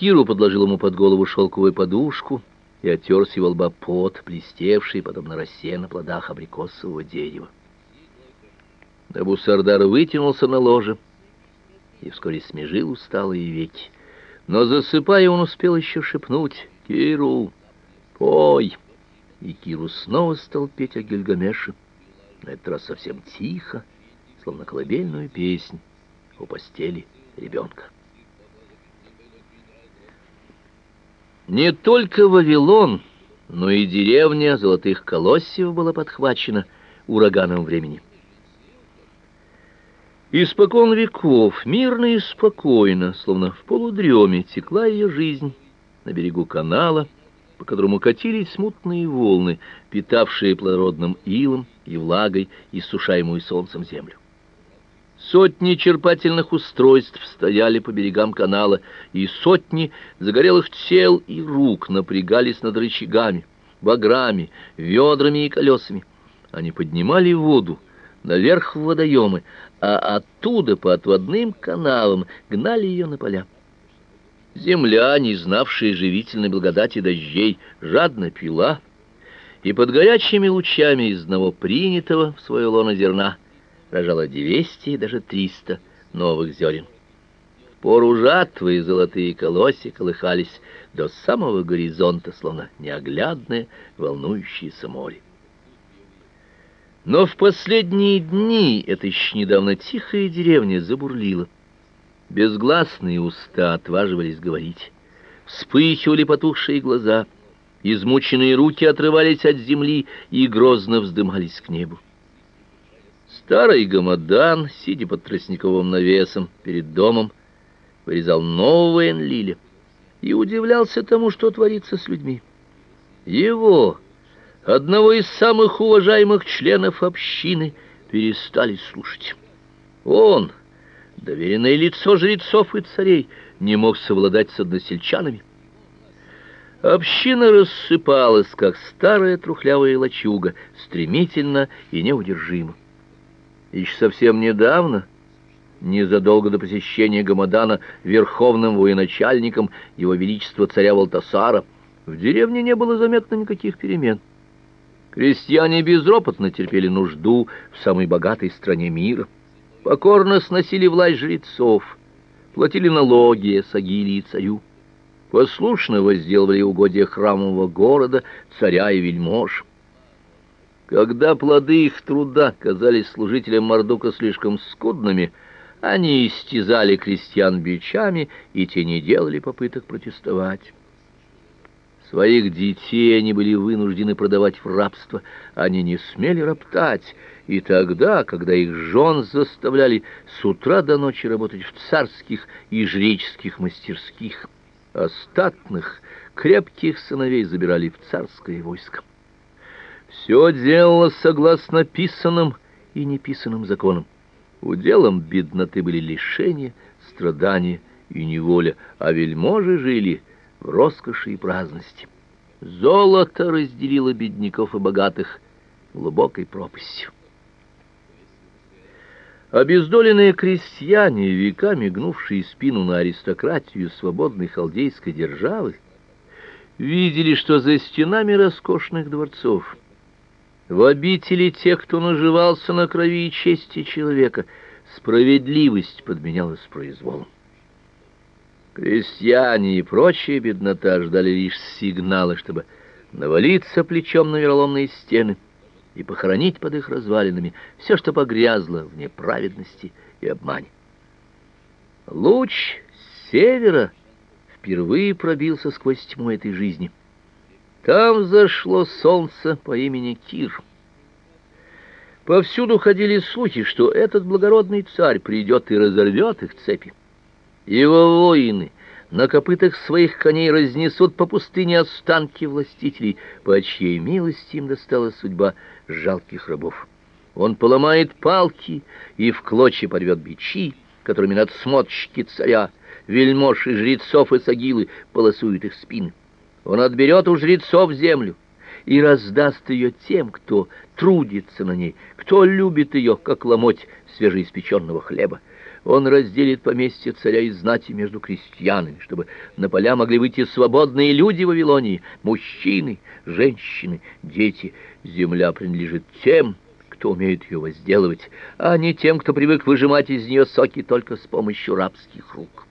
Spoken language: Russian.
Киру подложил ему под голову шелковую подушку и оттер с его лба пот, блестевший, подобно росе на плодах абрикосового дерева. Абусардар вытянулся на ложе и вскоре смежил усталые веки. Но, засыпая, он успел еще шепнуть «Киру, пой!» И Киру снова стал петь о Гильгамеше, на этот раз совсем тихо, словно колыбельную песнь у постели ребенка. Не только Вавилон, но и деревня Золотых Колоссев была подхвачена ураганом времени. Испокон веков, мирно и спокойно, словно в полудреме, текла ее жизнь на берегу канала, по которому катились смутные волны, питавшие плодородным илом и влагой иссушаемую солнцем землю. Сотни черпательных устройств стояли по берегам канала, и сотни загорелых тел и рук напрягались над рычагами, баграми, ведрами и колесами. Они поднимали воду наверх в водоемы, а оттуда по отводным каналам гнали ее на поля. Земля, не знавшая живительной благодати дождей, жадно пила, и под горячими лучами из одного принятого в свое лоно зерна — рожала 200 и даже 300 новых зерен. В пору жатвы золотые колосья колыхались до самого горизонта, словно неоглядное волнующееся море. Но в последние дни эта еще недавно тихая деревня забурлила. Безгласные уста отваживались говорить. Вспыхивали потухшие глаза, измученные руки отрывались от земли и грозно вздымались к небу. Старый гамадан, сидя под тростниковым навесом перед домом, вырезал нового Энлиля и удивлялся тому, что творится с людьми. Его, одного из самых уважаемых членов общины, перестали слушать. Он, доверенное лицо жрецов и царей, не мог совладать с односельчанами. Община рассыпалась, как старая трухлявая лачуга, стремительно и неудержимо. Еще совсем недавно, незадолго до посещения Гамадана верховным военачальником его величества царя Валтасара, в деревне не было заметно никаких перемен. Крестьяне безропотно терпели нужду в самой богатой стране мира, покорно сносили власть жрецов, платили налоги Сагили и царю, послушно возделывали угодья храмового города, царя и вельмож. Когда плоды их труда казались служителям Мардука слишком скудными, они истязали крестьян бичами, и те не делали попыток протестовать. Своих детей они были вынуждены продавать в рабство, они не смели роптать, и тогда, когда их жен заставляли с утра до ночи работать в царских и жреческих мастерских, остатных, крепких сыновей забирали в царское войско. Все делалось согласно писанным и неписанным законам. Уделом бедноты были лишения, страдания и неволя, а вельможи жили в роскоши и праздности. Золото разделило бедняков и богатых глубокой пропастью. Обездоленные крестьяне, веками гнувшие спину на аристократию свободной халдейской державы, видели, что за стенами роскошных дворцов в обители тех, кто наживался на крови и чести человека, справедливость подменялась произволом. Крестьяне и прочая беднота ждали лишь сигнала, чтобы навалиться плечом на вероломные стены и похоронить под их развалинами все, что погрязло в неправедности и обмане. Луч севера впервые пробился сквозь тьму этой жизни — там зашло солнце по имени Кир. Повсюду ходили слухи, что этот благородный царь придет и разорвет их цепи. Его воины на копытах своих коней разнесут по пустыне останки властителей, по чьей милости им досталась судьба жалких рабов. Он поломает палки и в клочья порвет бичи, которыми надсмотрщики царя, вельмож и жрецов и сагилы полосуют их спины. Он отберет у жрецов землю и раздаст ее тем, кто трудится на ней, кто любит ее, как ломоть свежеиспеченного хлеба. Он разделит поместье царя и знати между крестьянами, чтобы на поля могли выйти свободные люди в Вавилонии, мужчины, женщины, дети. Земля принадлежит тем, кто умеет ее возделывать, а не тем, кто привык выжимать из нее соки только с помощью рабских рук.